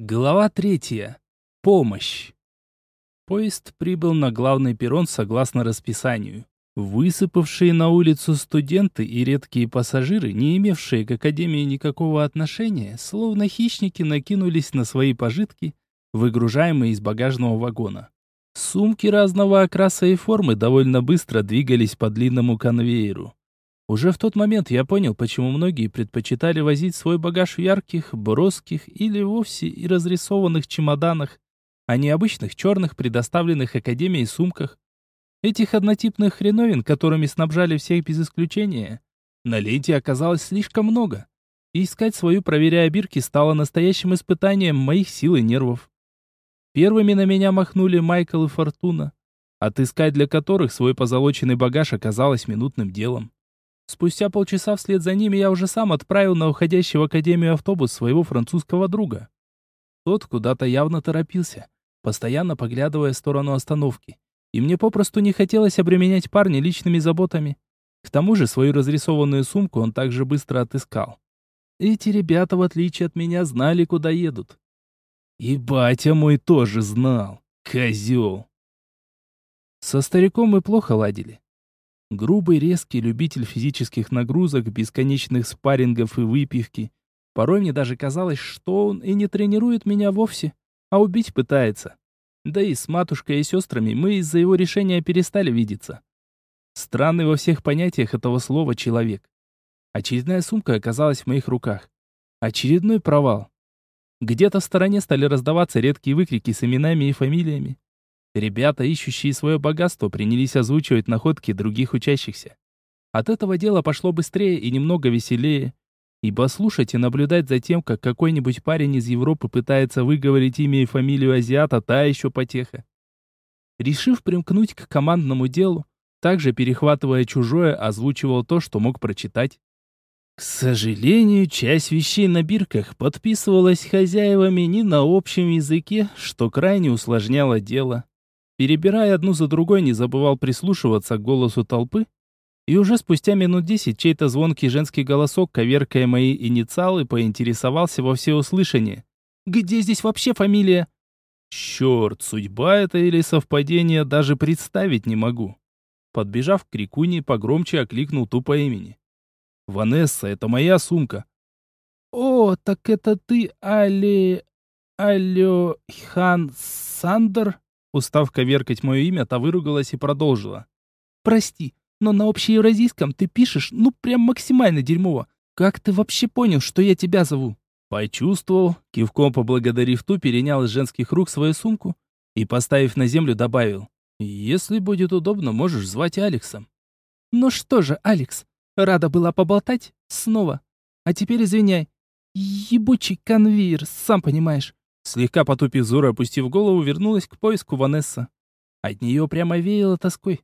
Глава третья. Помощь. Поезд прибыл на главный перрон согласно расписанию. Высыпавшие на улицу студенты и редкие пассажиры, не имевшие к академии никакого отношения, словно хищники накинулись на свои пожитки, выгружаемые из багажного вагона. Сумки разного окраса и формы довольно быстро двигались по длинному конвейеру. Уже в тот момент я понял, почему многие предпочитали возить свой багаж в ярких, броских или вовсе и разрисованных чемоданах, а не обычных черных, предоставленных Академией сумках. Этих однотипных хреновин, которыми снабжали всех без исключения, на ленте оказалось слишком много. И искать свою, проверяя бирки, стало настоящим испытанием моих сил и нервов. Первыми на меня махнули Майкл и Фортуна, отыскать для которых свой позолоченный багаж оказалось минутным делом. Спустя полчаса вслед за ними я уже сам отправил на уходящий в академию автобус своего французского друга. Тот куда-то явно торопился, постоянно поглядывая в сторону остановки. И мне попросту не хотелось обременять парня личными заботами. К тому же свою разрисованную сумку он также быстро отыскал. Эти ребята, в отличие от меня, знали, куда едут. И батя мой тоже знал. Козел. Со стариком мы плохо ладили. Грубый, резкий любитель физических нагрузок, бесконечных спаррингов и выпивки. Порой мне даже казалось, что он и не тренирует меня вовсе, а убить пытается. Да и с матушкой и сестрами мы из-за его решения перестали видеться. Странный во всех понятиях этого слова человек. Очередная сумка оказалась в моих руках. Очередной провал. Где-то в стороне стали раздаваться редкие выкрики с именами и фамилиями. Ребята, ищущие свое богатство, принялись озвучивать находки других учащихся. От этого дело пошло быстрее и немного веселее, ибо слушать и наблюдать за тем, как какой-нибудь парень из Европы пытается выговорить имя и фамилию азиата, та еще потеха. Решив примкнуть к командному делу, также перехватывая чужое, озвучивал то, что мог прочитать. К сожалению, часть вещей на бирках подписывалась хозяевами не на общем языке, что крайне усложняло дело. Перебирая одну за другой, не забывал прислушиваться к голосу толпы, и уже спустя минут десять чей-то звонкий женский голосок, коверкая мои инициалы, поинтересовался во всеуслышание. «Где здесь вообще фамилия?» «Черт, судьба это или совпадение, даже представить не могу». Подбежав к Крикуне, погромче окликнул ту по имени. «Ванесса, это моя сумка». «О, так это ты, Але... Алё... Хан Сандер?» Устав коверкать мое имя, та выругалась и продолжила. «Прости, но на общеевразийском ты пишешь, ну, прям максимально дерьмово. Как ты вообще понял, что я тебя зову?» Почувствовал, кивком поблагодарив ту, перенял из женских рук свою сумку и, поставив на землю, добавил. «Если будет удобно, можешь звать Алексом». «Ну что же, Алекс, рада была поболтать? Снова. А теперь извиняй. Ебучий конвейер, сам понимаешь. Слегка потупив взор и опустив голову, вернулась к поиску Ванесса. От нее прямо веяло тоской.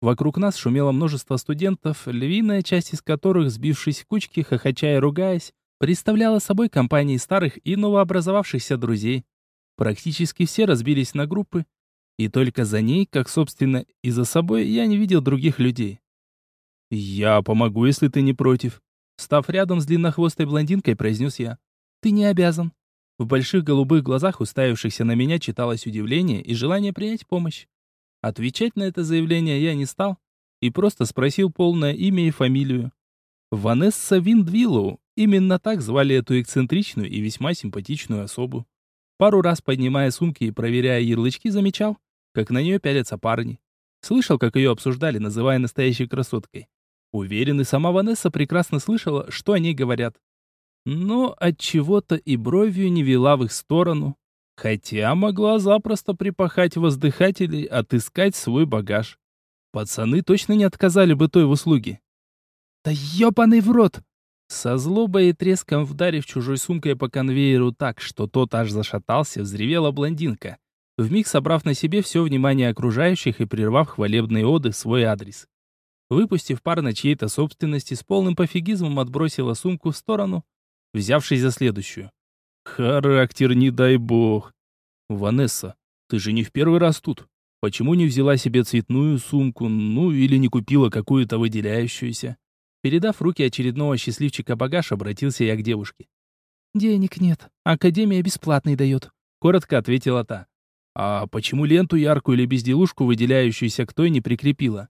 Вокруг нас шумело множество студентов, львиная часть из которых, сбившись в кучки, хохоча и ругаясь, представляла собой компании старых и новообразовавшихся друзей. Практически все разбились на группы, и только за ней, как, собственно, и за собой, я не видел других людей. «Я помогу, если ты не против», — став рядом с длиннохвостой блондинкой, произнес я. «Ты не обязан», в больших голубых глазах, уставившихся на меня, читалось удивление и желание принять помощь. Отвечать на это заявление я не стал и просто спросил полное имя и фамилию. Ванесса Виндвиллоу, именно так звали эту эксцентричную и весьма симпатичную особу. Пару раз поднимая сумки и проверяя ярлычки, замечал, как на нее пялятся парни. Слышал, как ее обсуждали, называя настоящей красоткой. Уверен, и сама Ванесса прекрасно слышала, что о ней говорят но от чего-то и бровью не вела в их сторону, хотя могла запросто припахать воздыхателей, отыскать свой багаж. Пацаны точно не отказали бы той в услуге. «Да ёбаный в рот!» Со злобой и треском вдарив чужой сумкой по конвейеру так, что тот аж зашатался, взревела блондинка, вмиг собрав на себе все внимание окружающих и прервав хвалебные оды в свой адрес. Выпустив пар на чьей-то собственности, с полным пофигизмом отбросила сумку в сторону, взявшись за следующую. Характер не дай бог. Ванесса, ты же не в первый раз тут. Почему не взяла себе цветную сумку, ну или не купила какую-то выделяющуюся? Передав руки очередного счастливчика багаж, обратился я к девушке. «Денег нет», Академия бесплатный дает», — коротко ответила та. «А почему ленту яркую или безделушку, выделяющуюся к той, не прикрепила?»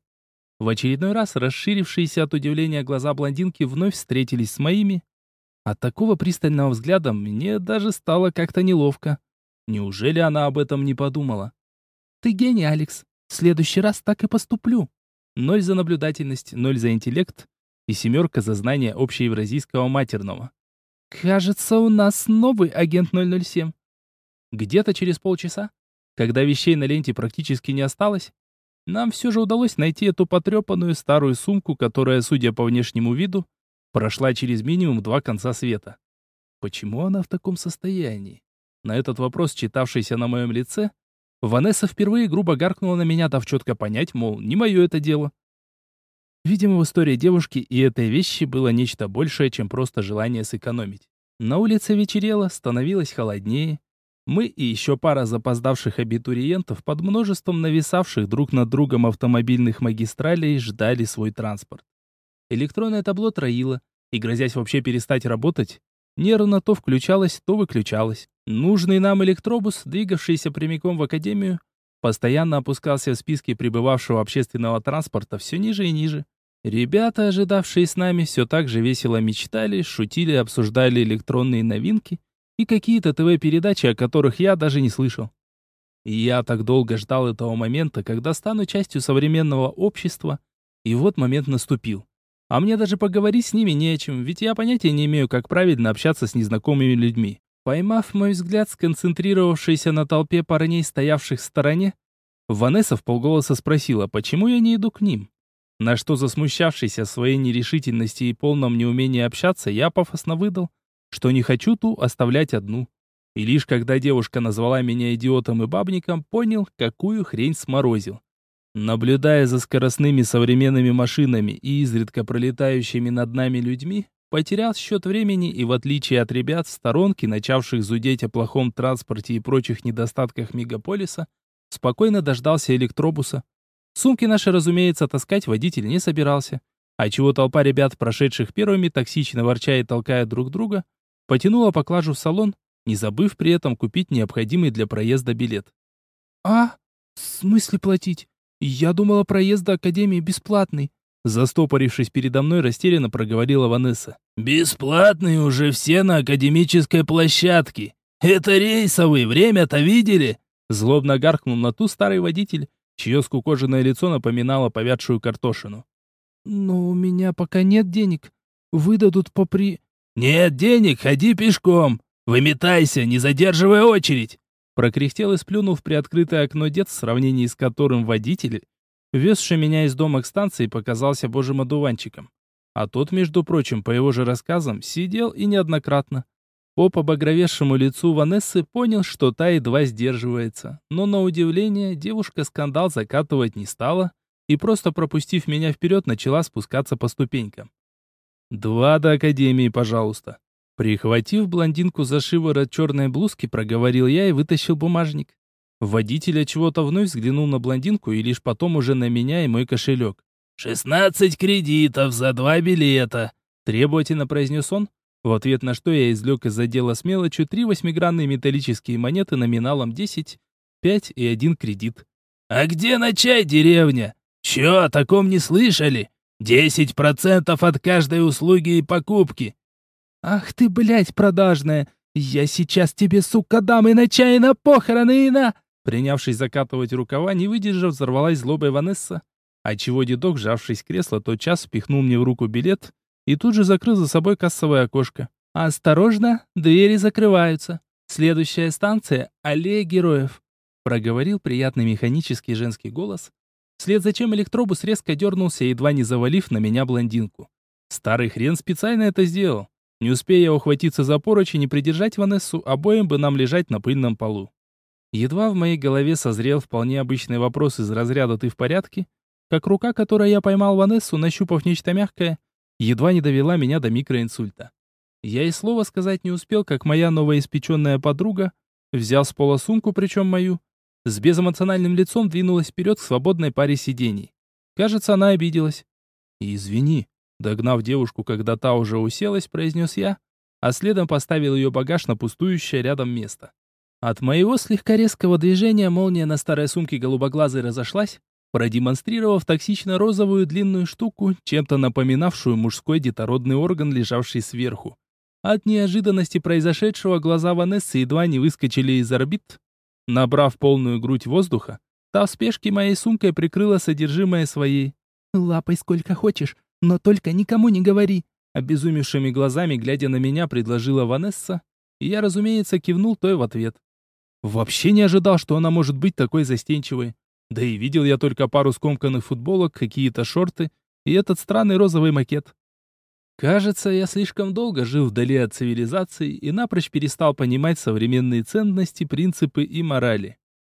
В очередной раз расширившиеся от удивления глаза блондинки вновь встретились с моими. От такого пристального взгляда мне даже стало как-то неловко. Неужели она об этом не подумала? «Ты гений, Алекс. В следующий раз так и поступлю». Ноль за наблюдательность, ноль за интеллект и семерка за знание общеевразийского матерного. «Кажется, у нас новый агент 007». Где-то через полчаса, когда вещей на ленте практически не осталось, нам все же удалось найти эту потрепанную старую сумку, которая, судя по внешнему виду, прошла через минимум два конца света. Почему она в таком состоянии? На этот вопрос, читавшийся на моем лице, Ванесса впервые грубо гаркнула на меня, дав четко понять, мол, не мое это дело. Видимо, в истории девушки и этой вещи было нечто большее, чем просто желание сэкономить. На улице вечерело, становилось холоднее, мы и еще пара запоздавших абитуриентов под множеством нависавших друг над другом автомобильных магистралей ждали свой транспорт. Электронное табло троило, и, грозясь вообще перестать работать, нервно то включалось, то выключалось. Нужный нам электробус, двигавшийся прямиком в академию, постоянно опускался в списке прибывавшего общественного транспорта все ниже и ниже. Ребята, ожидавшие с нами, все так же весело мечтали, шутили, обсуждали электронные новинки и какие-то ТВ-передачи, о которых я даже не слышал. И я так долго ждал этого момента, когда стану частью современного общества, и вот момент наступил. А мне даже поговорить с ними не о чем, ведь я понятия не имею, как правильно общаться с незнакомыми людьми. Поймав мой взгляд, сконцентрировавшийся на толпе парней, стоявших в стороне, Ванесса в полголоса спросила, почему я не иду к ним. На что засмущавшийся своей нерешительности и полном неумении общаться, я пафосно выдал, что не хочу ту оставлять одну. И лишь когда девушка назвала меня идиотом и бабником, понял, какую хрень сморозил. Наблюдая за скоростными современными машинами и изредка пролетающими над нами людьми, потерял счет времени и, в отличие от ребят, в сторонке, начавших зудеть о плохом транспорте и прочих недостатках мегаполиса, спокойно дождался электробуса. Сумки наши, разумеется, таскать водитель не собирался, а чего толпа ребят, прошедших первыми, токсично ворча и толкая друг друга, потянула поклажу в салон, не забыв при этом купить необходимый для проезда билет. «А? В смысле платить? Я думала, проезд до Академии бесплатный». Застопорившись передо мной, растерянно проговорила Ванесса. «Бесплатные уже все на академической площадке. Это рейсовый, время-то видели?» Злобно гаркнул на ту старый водитель, чье скукоженное лицо напоминало повядшую картошину. «Но у меня пока нет денег. Выдадут по при...» «Нет денег, ходи пешком. Выметайся, не задерживай очередь!» Прокряхтел и сплюнул в приоткрытое окно дед, в сравнении с которым водитель, везший меня из дома к станции, показался божьим одуванчиком. А тот, между прочим, по его же рассказам, сидел и неоднократно. По побагровевшему лицу Ванессы понял, что та едва сдерживается. Но, на удивление, девушка скандал закатывать не стала и, просто пропустив меня вперед, начала спускаться по ступенькам. «Два до Академии, пожалуйста». Прихватив блондинку за шиворот черной блузки, проговорил я и вытащил бумажник. Водитель чего-то вновь взглянул на блондинку и лишь потом уже на меня и мой кошелек. «Шестнадцать кредитов за два билета», — требовательно произнес он, в ответ на что я извлек из отдела с мелочью три восьмигранные металлические монеты номиналом десять, пять и один кредит. «А где на чай, деревня? Чё, о таком не слышали? Десять процентов от каждой услуги и покупки. Ах ты, блядь, продажная! Я сейчас тебе, сука, дам и на чай, и на похороны, и на... Принявшись закатывать рукава, не выдержав, взорвалась злобой Ванесса, отчего дедок, сжавшись в кресло, тотчас впихнул мне в руку билет и тут же закрыл за собой кассовое окошко. «Осторожно, двери закрываются. Следующая станция — Аллея Героев», — проговорил приятный механический женский голос, Вслед за чем электробус резко дернулся, едва не завалив на меня блондинку. Старый хрен специально это сделал. Не успея ухватиться за поручень и придержать Ванессу, обоим бы нам лежать на пыльном полу. Едва в моей голове созрел вполне обычный вопрос из разряда «ты в порядке?», как рука, которой я поймал Ванессу, нащупав нечто мягкое, едва не довела меня до микроинсульта. Я и слова сказать не успел, как моя новоиспеченная подруга, взял с пола сумку, причем мою, с безэмоциональным лицом двинулась вперед к свободной паре сидений. Кажется, она обиделась. «Извини», — догнав девушку, когда та уже уселась, произнес я, а следом поставил ее багаж на пустующее рядом место. От моего слегка резкого движения молния на старой сумке голубоглазой разошлась, продемонстрировав токсично-розовую длинную штуку, чем-то напоминавшую мужской детородный орган, лежавший сверху. От неожиданности произошедшего глаза Ванессы едва не выскочили из орбит. Набрав полную грудь воздуха, та в спешке моей сумкой прикрыла содержимое своей. «Лапай сколько хочешь, но только никому не говори!» Обезумевшими глазами, глядя на меня, предложила Ванесса, и я, разумеется, кивнул той в ответ. Вообще не ожидал, что она может быть такой застенчивой. Да и видел я только пару скомканных футболок, какие-то шорты и этот странный розовый макет. Кажется, я слишком долго жил вдали от цивилизации и напрочь перестал понимать современные ценности, принципы и морали.